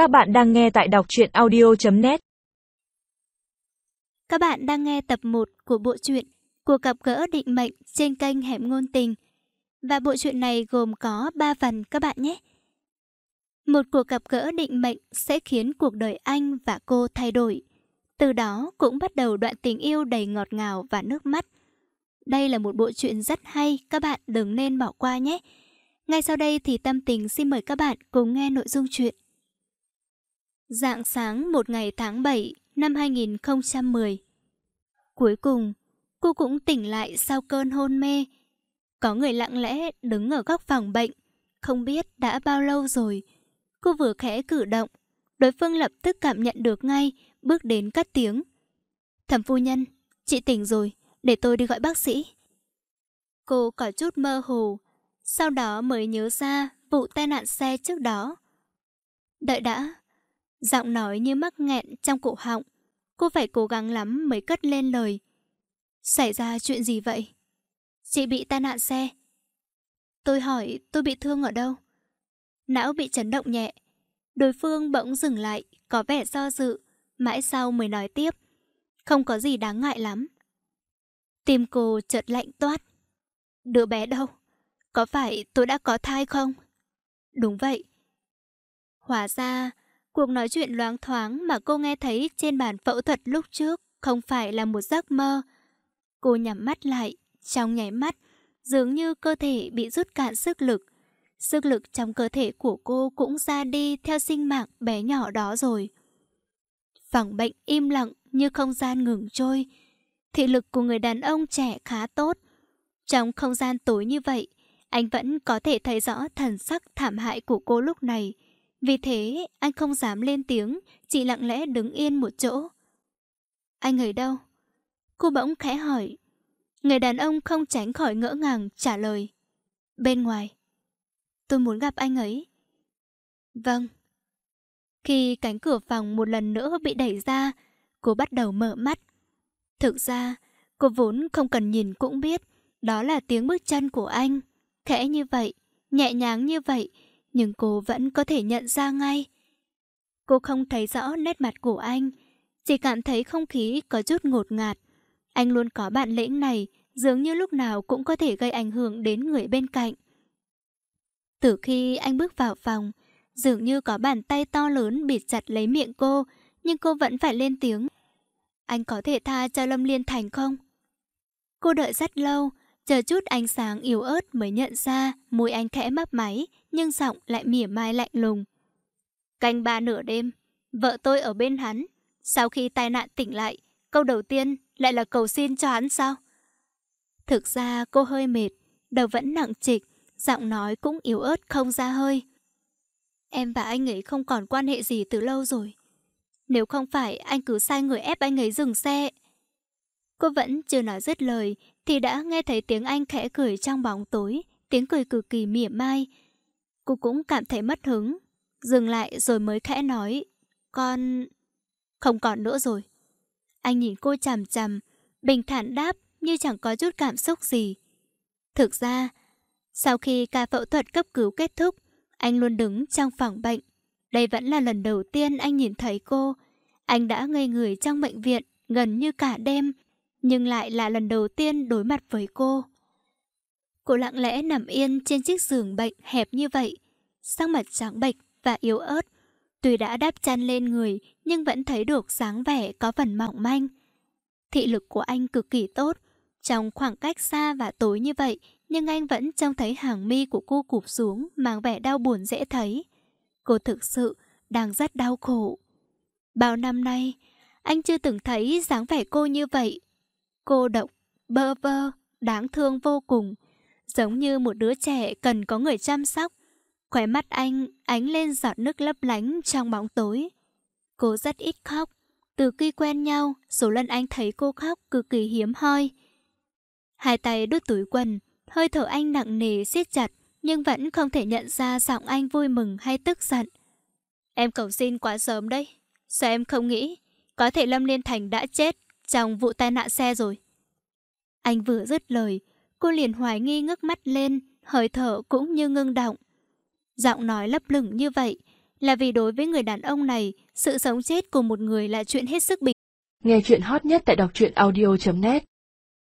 Các bạn đang nghe tại đọc truyện audio.net Các bạn đang nghe tập 1 của bộ truyện Cuộc gặp gỡ định mệnh trên kênh Hẻm Ngôn Tình. Và bộ truyện này gồm có 3 phần các bạn nhé. Một cuộc gặp gỡ định mệnh sẽ khiến cuộc đời anh và cô thay đổi. Từ đó cũng bắt đầu đoạn tình yêu đầy ngọt ngào và nước mắt. Đây là một bộ truyện rất hay, các bạn đừng nên bỏ qua nhé. Ngay sau đây thì tâm tình xin mời các bạn cùng nghe nội dung chuyện. Dạng sáng một ngày tháng 7 năm 2010 Cuối cùng, cô cũng tỉnh lại sau cơn hôn mê. Có người lặng lẽ đứng ở góc phòng bệnh, không biết đã bao lâu rồi. Cô vừa khẽ cử động, đối phương lập tức cảm nhận được ngay, bước đến cắt tiếng. Thẩm phu nhân, chị tỉnh rồi, để tôi đi gọi bác sĩ. Cô có chút mơ hồ, sau đó mới nhớ ra vụ tai nạn xe trước đó. Đợi đã, giọng nói như mắc nghẹn trong cổ họng. Cô phải cố gắng lắm mới cất lên lời. Xảy ra chuyện gì vậy? Chị bị tai nạn xe. Tôi hỏi tôi bị thương ở đâu? Não bị chấn động nhẹ. Đối phương bỗng dừng lại, có vẻ do dự, mãi sau mới nói tiếp. Không có gì đáng ngại lắm. Tim cô chợt lạnh toát. Đứa bé đâu? Có phải tôi đã có thai không? Đúng vậy. Hóa ra, cuộc nói chuyện loáng thoáng mà cô nghe thấy trên bàn phẫu thuật lúc trước không phải là một giấc mơ. Cô nhắm mắt lại, trong nháy mắt, dường như cơ thể bị rút cạn sức lực. Sức lực trong cơ thể của cô cũng ra đi theo sinh mạng bé nhỏ đó rồi. Phòng bệnh im lặng như không gian ngừng trôi. Thị lực của người đàn ông trẻ khá tốt. Trong không gian tối như vậy, anh vẫn có thể thấy rõ thần sắc thảm hại của cô lúc này. Vì thế, anh không dám lên tiếng, chỉ lặng lẽ đứng yên một chỗ. Anh ở đâu? Cô bỗng khẽ hỏi. Người đàn ông không tránh khỏi ngỡ ngàng trả lời. Bên ngoài. Tôi muốn gặp anh ấy. Vâng. Khi cánh cửa phòng một lần nữa bị đẩy ra, cô bắt đầu mở mắt. Thực ra, cô vốn không cần nhìn cũng biết, đó là tiếng bước chân của anh. Khẽ như vậy, nhẹ nhàng như vậy, nhưng cô vẫn có thể nhận ra ngay. Cô không thấy rõ nét mặt của anh, chỉ cảm thấy không khí có chút ngột ngạt. Anh luôn có bản lĩnh này, dường như lúc nào cũng có thể gây ảnh hưởng đến người bên cạnh. Từ khi anh bước vào phòng, dường như có bàn tay to lớn bịt chặt lấy miệng cô, nhưng cô vẫn phải lên tiếng. Anh có thể tha cho Lâm Liên Thành không? Cô đợi rất lâu, chờ chút ánh sáng yếu ớt mới nhận ra môi anh khẽ mấp máy, nhưng giọng lại mỉa mai lạnh lùng. Canh ba nửa đêm, vợ tôi ở bên hắn. Sau khi tai nạn tỉnh lại, câu đầu tiên lại là cầu xin cho hắn sao? Thực ra cô hơi mệt, đầu vẫn nặng trịch, giọng nói cũng yếu ớt không ra hơi. Em và anh ấy không còn quan hệ gì từ lâu rồi. Nếu không phải anh cứ sai người ép anh ấy dừng xe. Cô vẫn chưa nói dứt lời thì đã nghe thấy tiếng anh khẽ cười trong bóng tối, tiếng cười cực kỳ mỉa mai. Cô cũng cảm thấy mất hứng, dừng lại rồi mới khẽ nói, con... Không còn nữa rồi. Anh nhìn cô chằm chằm, bình thản đáp như chẳng có chút cảm xúc gì. Thực ra, sau khi ca phẫu thuật cấp cứu kết thúc, anh luôn đứng trong phòng bệnh. Đây vẫn là lần đầu tiên anh nhìn thấy cô. Anh đã ngây người trong bệnh viện gần như cả đêm, nhưng lại là lần đầu tiên đối mặt với cô. Cô lặng lẽ nằm yên trên chiếc giường bệnh hẹp như vậy, sắc mặt trắng bệch và yếu ớt. Tuy đã đắp chăn lên người, nhưng vẫn thấy được dáng vẻ có phần mỏng manh. Thị lực của anh cực kỳ tốt. Trong khoảng cách xa và tối như vậy, nhưng anh vẫn trông thấy hàng mi của cô cụp xuống, mang vẻ đau buồn dễ thấy. Cô thực sự đang rất đau khổ. Bao năm nay, anh chưa từng thấy dáng vẻ cô như vậy. Cô độc, bơ vơ, đáng thương vô cùng. Giống như một đứa trẻ cần có người chăm sóc. Khóe mắt anh ánh lên giọt nước lấp lánh trong bóng tối. Cô rất ít khóc. Từ khi quen nhau, số lần anh thấy cô khóc cực kỳ hiếm hoi. Hai tay đút túi quần, hơi thở anh nặng nề siết chặt, nhưng vẫn không thể nhận ra giọng anh vui mừng hay tức giận. Em cầu xin quá sớm đấy. Sao em không nghĩ có thể Lâm Liên Thành đã chết trong vụ tai nạn xe rồi? Anh vừa dứt lời, cô liền hoài nghi ngước mắt lên, hơi thở cũng như ngưng động. Giọng nói lấp lửng như vậy, là vì đối với người đàn ông này, sự sống chết của một người là chuyện hết sức bình. Nghe chuyện hot nhất tại đọc truyện audio.net